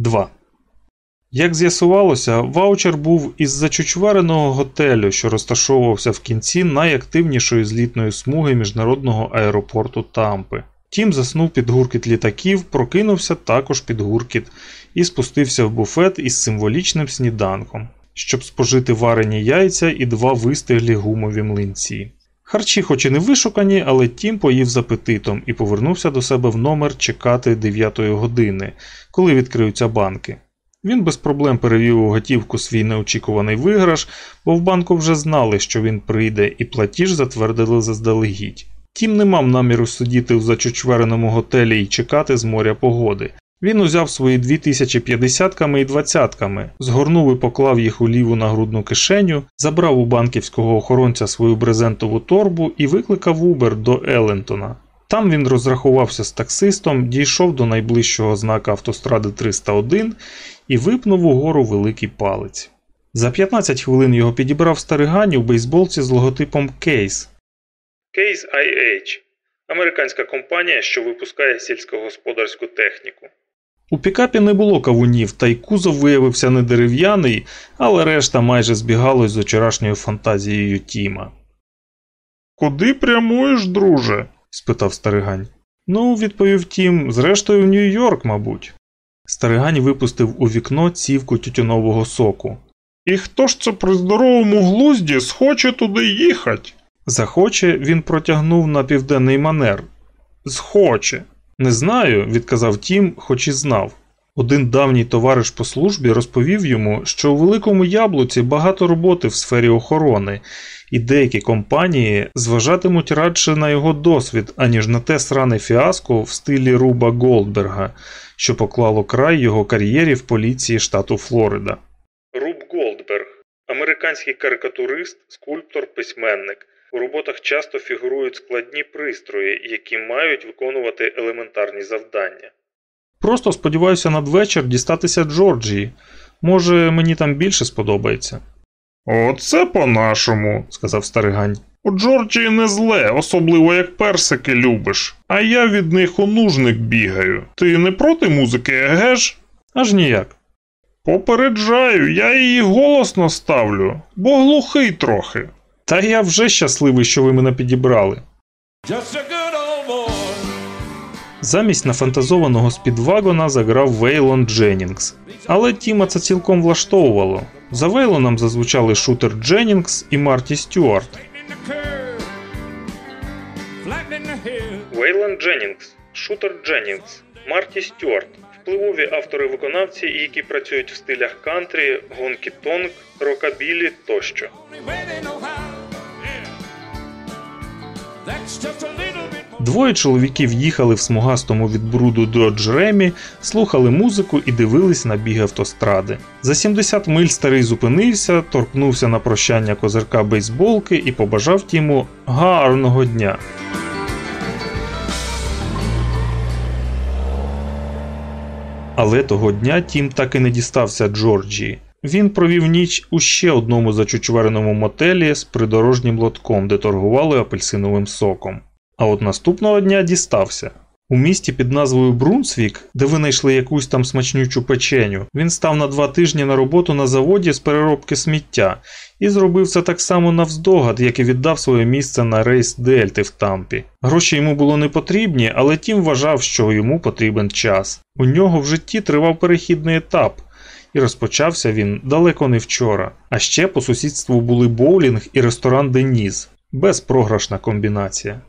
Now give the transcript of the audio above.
2. Як з'ясувалося, ваучер був із зачучвареного готелю, що розташовувався в кінці найактивнішої злітної смуги міжнародного аеропорту Тампи. Тім заснув під гуркіт літаків, прокинувся також під гуркіт і спустився в буфет із символічним сніданком, щоб спожити варені яйця і два вистиглі гумові млинці. Харчі, хоч і не вишукані, але Тім поїв з апетитом і повернувся до себе в номер чекати 9 години, коли відкриються банки. Він без проблем перевів у готівку свій неочікуваний виграш, бо в банку вже знали, що він прийде, і платіж затвердили заздалегідь. Тім не мав наміру сидіти в зачучвереному готелі і чекати з моря погоди. Він узяв свої 2050-ками і 20-ками, згорнув і поклав їх у ліву нагрудну кишеню, забрав у банківського охоронця свою брезентову торбу і викликав Убер до Елентона. Там він розрахувався з таксистом, дійшов до найближчого знака автостради 301 і випнув угору великий палець. За 15 хвилин його підібрав старигані у бейсболці з логотипом Case. Case IH американська компанія, що випускає сільськогосподарську техніку. У пікапі не було кавунів, та й кузов виявився не дерев'яний, але решта майже збігалось з вчорашньою фантазією Тіма. Куди прямуєш, друже? спитав старигань. Ну, відповів Тім, зрештою в Нью-Йорк, мабуть. Старигань випустив у вікно цівку тютюнового соку. І хто ж це при здоровому глузді схоче туди їхати? Захоче, він протягнув на південний манер. Схоче. Не знаю, відказав Тім, хоч і знав. Один давній товариш по службі розповів йому, що у великому яблуці багато роботи в сфері охорони, і деякі компанії зважатимуть радше на його досвід, аніж на те сране фіаско в стилі Руба Голдберга, що поклало край його кар'єрі в поліції штату Флорида. Руб Голдберг американський карикатурист, скульптор, письменник. У роботах часто фігурують складні пристрої, які мають виконувати елементарні завдання. Просто сподіваюся надвечір дістатися Джорджії. Може, мені там більше сподобається. Оце по-нашому, сказав старигань. У Джорджії не зле, особливо як персики любиш, а я від них у нужник бігаю. Ти не проти музики, еге ж? Аж ніяк. Попереджаю, я її голосно ставлю, бо глухий трохи. Та я вже щасливий, що ви мене підібрали. Замість нафантазованого спідвагона заграв Вейлон Дженнінгс. Але Тіма це цілком влаштовувало. За Вейлоном зазвучали шутер Дженнінгс і Марті Стюарт. Вейлон Дженнінгс, шутер Дженнінгс, Марті Стюарт. Впливові автори-виконавці, які працюють в стилях кантрі, гонкі тонг, рокабілі тощо. Двоє чоловіків їхали в смугастому від бруду Додж Ремі, слухали музику і дивились на біг автостради. За 70 миль старий зупинився, торкнувся на прощання козирка бейсболки і побажав тіму гарного дня. Але того дня Тім так і не дістався Джорджії. Він провів ніч у ще одному зачучвереному мотелі з придорожнім лотком, де торгували апельсиновим соком. А от наступного дня дістався. У місті під назвою Брунсвік, де винайшли якусь там смачнючу печеню, він став на два тижні на роботу на заводі з переробки сміття і зробив це так само навздогад, як і віддав своє місце на рейс Дельти в тампі. Гроші йому було не потрібні, але тім вважав, що йому потрібен час. У нього в житті тривав перехідний етап. І розпочався він далеко не вчора. А ще по сусідству були боулінг і ресторан Деніс безпрограшна комбінація.